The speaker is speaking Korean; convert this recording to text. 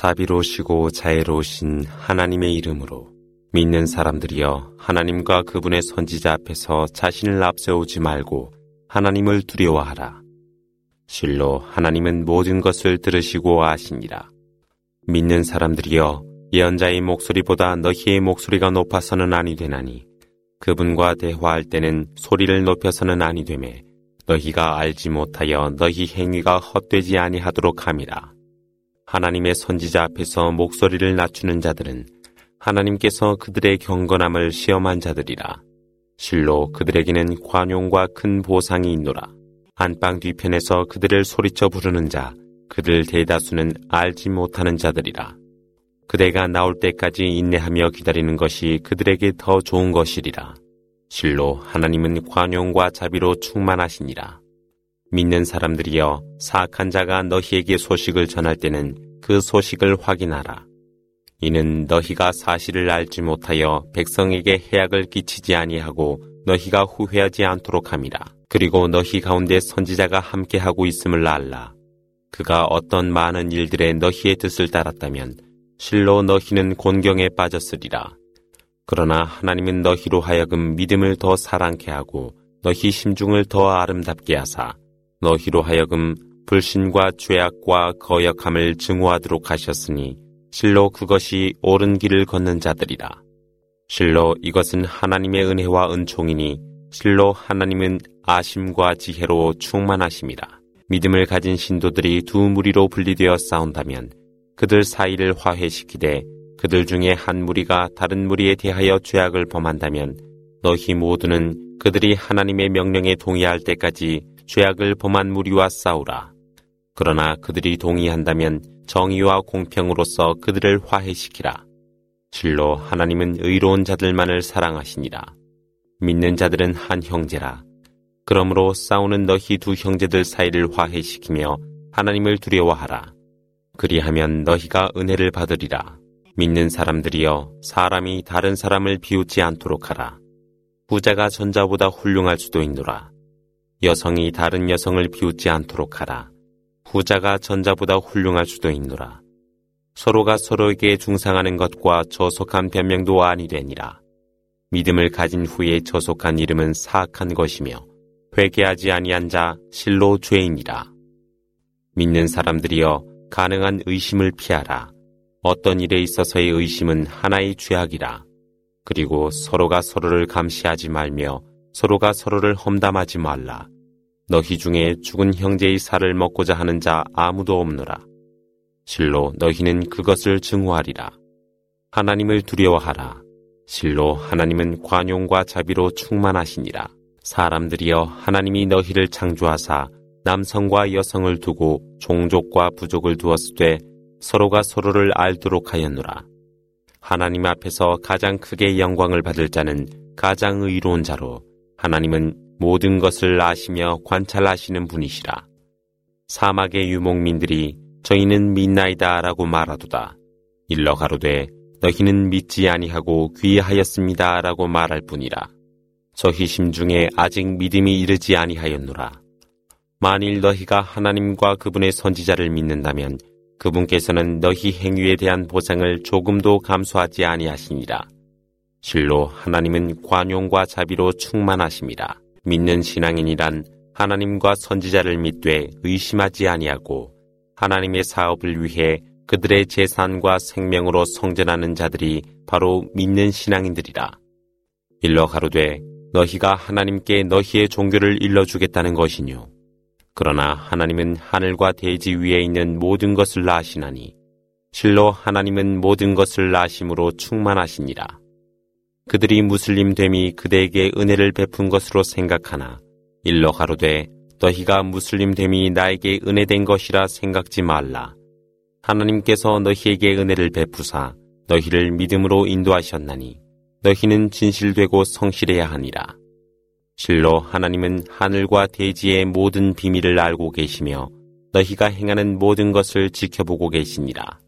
자비로우시고 자애로우신 하나님의 이름으로 믿는 사람들이여 하나님과 그분의 선지자 앞에서 자신을 앞세우지 말고 하나님을 두려워하라. 실로 하나님은 모든 것을 들으시고 아시니라. 믿는 사람들이여 예언자의 목소리보다 너희의 목소리가 높아서는 아니 되나니 그분과 대화할 때는 소리를 높여서는 아니 되매 너희가 알지 못하여 너희 행위가 헛되지 아니하도록 함이라. 하나님의 선지자 앞에서 목소리를 낮추는 자들은 하나님께서 그들의 경건함을 시험한 자들이라. 실로 그들에게는 관용과 큰 보상이 있노라. 안방 뒤편에서 그들을 소리쳐 부르는 자, 그들 대다수는 알지 못하는 자들이라. 그대가 나올 때까지 인내하며 기다리는 것이 그들에게 더 좋은 것이리라. 실로 하나님은 관용과 자비로 충만하시니라. 믿는 사람들이여 사악한 자가 너희에게 소식을 전할 때는 그 소식을 확인하라. 이는 너희가 사실을 알지 못하여 백성에게 해악을 끼치지 아니하고 너희가 후회하지 않도록 함이라. 그리고 너희 가운데 선지자가 함께하고 있음을 알라. 그가 어떤 많은 일들에 너희의 뜻을 따랐다면 실로 너희는 곤경에 빠졌으리라. 그러나 하나님은 너희로 하여금 믿음을 더 사랑케 하고 너희 심중을 더 아름답게 하사 너희로 하여금 불신과 죄악과 거역함을 증오하도록 하셨으니 실로 그것이 옳은 길을 걷는 자들이라. 실로 이것은 하나님의 은혜와 은총이니 실로 하나님은 아심과 지혜로 충만하심이라. 믿음을 가진 신도들이 두 무리로 분리되어 싸운다면 그들 사이를 화해시키되 그들 중에 한 무리가 다른 무리에 대하여 죄악을 범한다면 너희 모두는 그들이 하나님의 명령에 동의할 때까지 죄악을 범한 무리와 싸우라. 그러나 그들이 동의한다면 정의와 공평으로서 그들을 화해시키라. 실로 하나님은 의로운 자들만을 사랑하시니라. 믿는 자들은 한 형제라. 그러므로 싸우는 너희 두 형제들 사이를 화해시키며 하나님을 두려워하라. 그리하면 너희가 은혜를 받으리라. 믿는 사람들이여 사람이 다른 사람을 비웃지 않도록 하라. 부자가 전자보다 훌륭할 수도 있노라. 여성이 다른 여성을 비웃지 않도록 하라. 부자가 전자보다 훌륭할 수도 있노라. 서로가 서로에게 중상하는 것과 저속한 변명도 아니되니라. 믿음을 가진 후에 저속한 이름은 사악한 것이며 회개하지 아니한 자 실로 죄인이라. 믿는 사람들이여 가능한 의심을 피하라. 어떤 일에 있어서의 의심은 하나의 죄악이라. 그리고 서로가 서로를 감시하지 말며 서로가 서로를 험담하지 말라. 너희 중에 죽은 형제의 살을 먹고자 하는 자 아무도 없노라. 실로 너희는 그것을 증오하리라. 하나님을 두려워하라. 실로 하나님은 관용과 자비로 충만하시니라. 사람들이여 하나님이 너희를 창조하사 남성과 여성을 두고 종족과 부족을 두었을 때 서로가 서로를 알도록 하였노라. 하나님 앞에서 가장 크게 영광을 받을 자는 가장 의로운 자로 하나님은 모든 것을 아시며 관찰하시는 분이시라. 사막의 유목민들이 저희는 믿나이다 라고 말하도다. 일러 가로되 너희는 믿지 아니하고 귀하였습니다 라고 말할 뿐이라. 저희 심중에 아직 믿음이 이르지 아니하였노라. 만일 너희가 하나님과 그분의 선지자를 믿는다면 그분께서는 너희 행위에 대한 보상을 조금도 감수하지 아니하시니라. 실로 하나님은 관용과 자비로 충만하심이라. 믿는 신앙인이란 하나님과 선지자를 믿되 의심하지 아니하고 하나님의 사업을 위해 그들의 재산과 생명으로 성전하는 자들이 바로 믿는 신앙인들이라. 일러 가로되 너희가 하나님께 너희의 종교를 일러주겠다는 것이뇨. 그러나 하나님은 하늘과 대지 위에 있는 모든 것을 아시나니 실로 하나님은 모든 것을 아심으로 충만하시니라. 그들이 무슬림 됨이 그대에게 은혜를 베푼 것으로 생각하나 일러 가로되 너희가 무슬림 됨이 나에게 은혜된 것이라 생각지 말라. 하나님께서 너희에게 은혜를 베푸사 너희를 믿음으로 인도하셨나니 너희는 진실되고 성실해야 하니라. 실로 하나님은 하늘과 대지의 모든 비밀을 알고 계시며 너희가 행하는 모든 것을 지켜보고 계시니라.